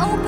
open.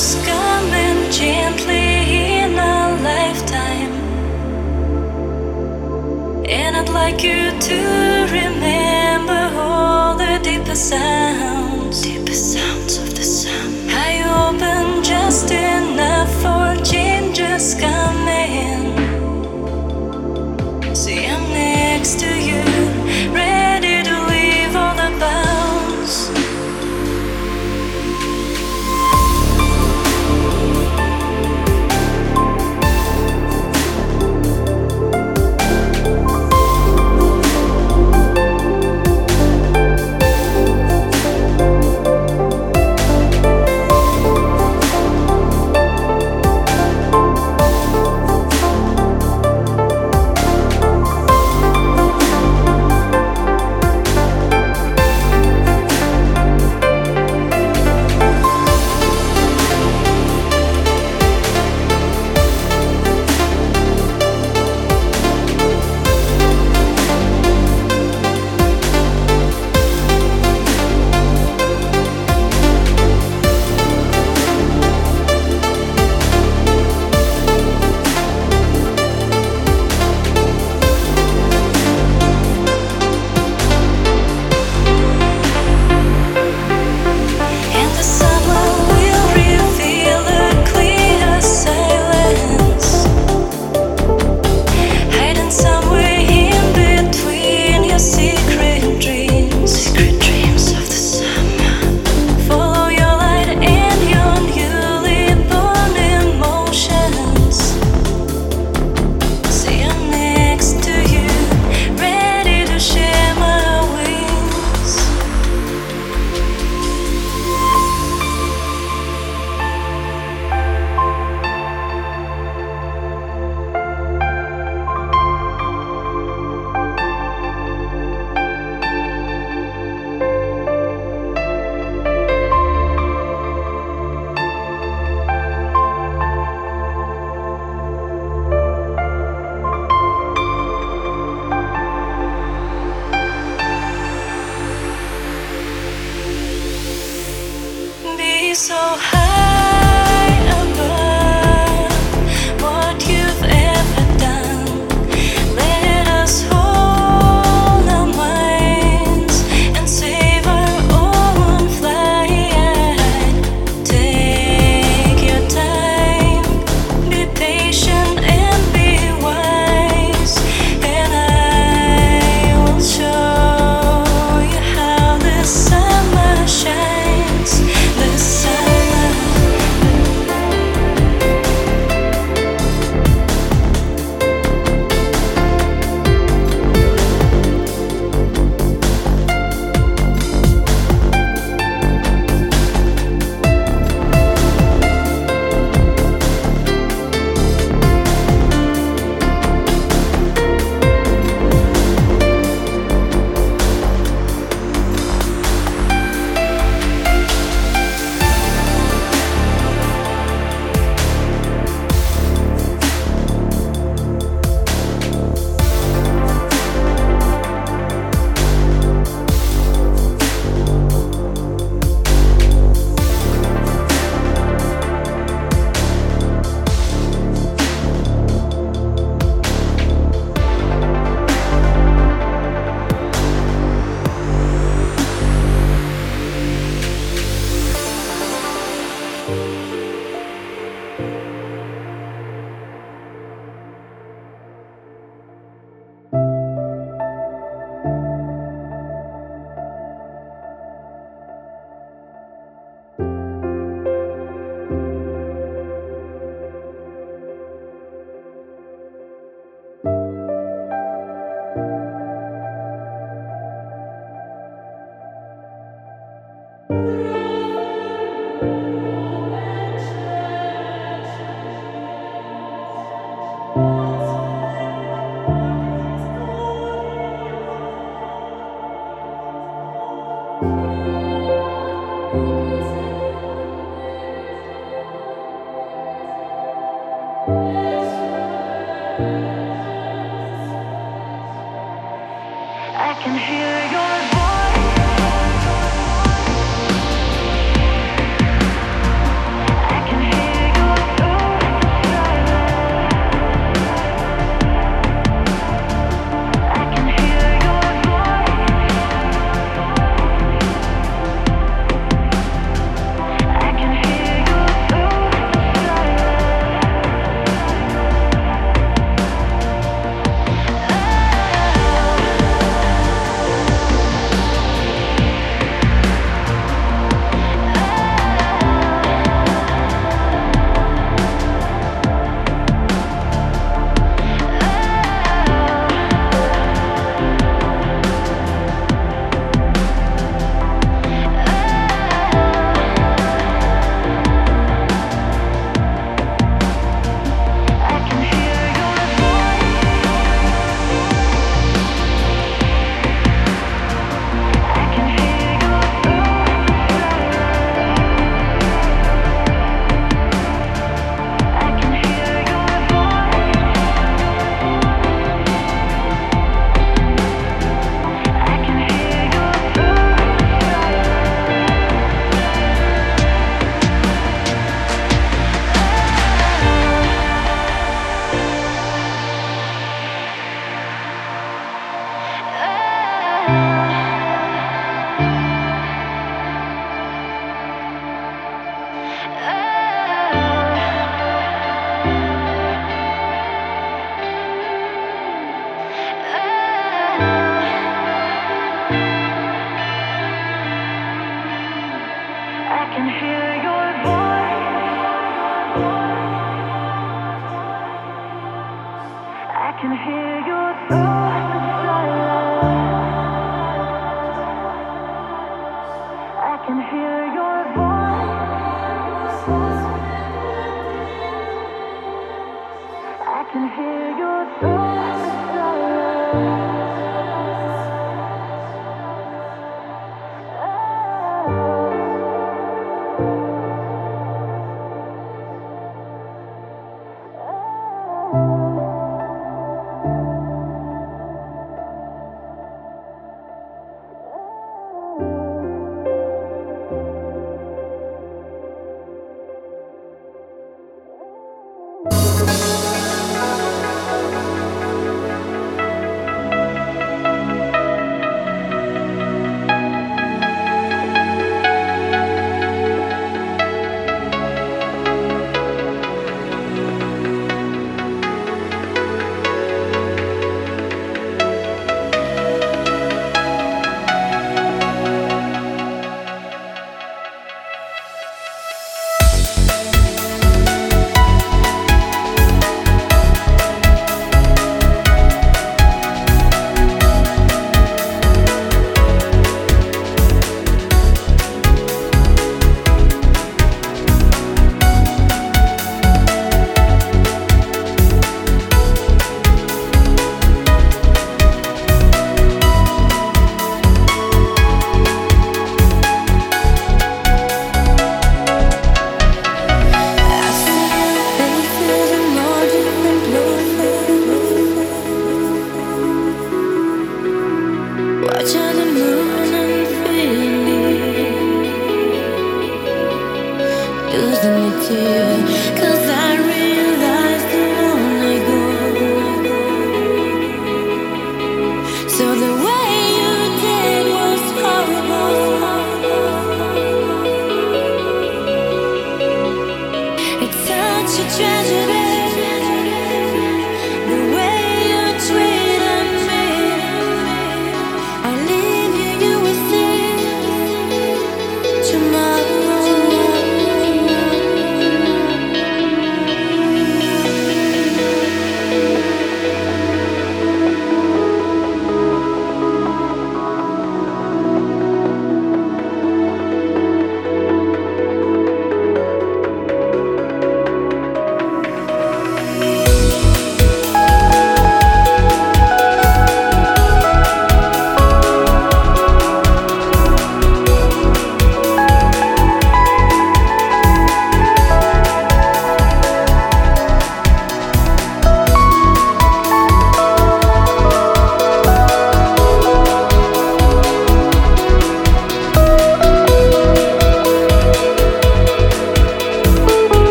sky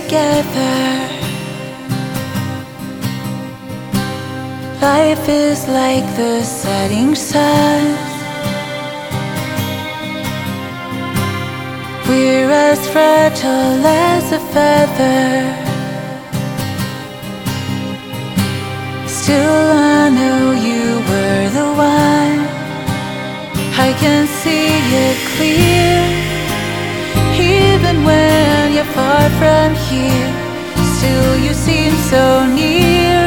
together. Life is like the setting sun. We're as fragile as a feather. Still, from here. Still, you seem so near,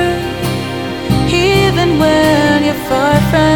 even when you're far from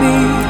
me.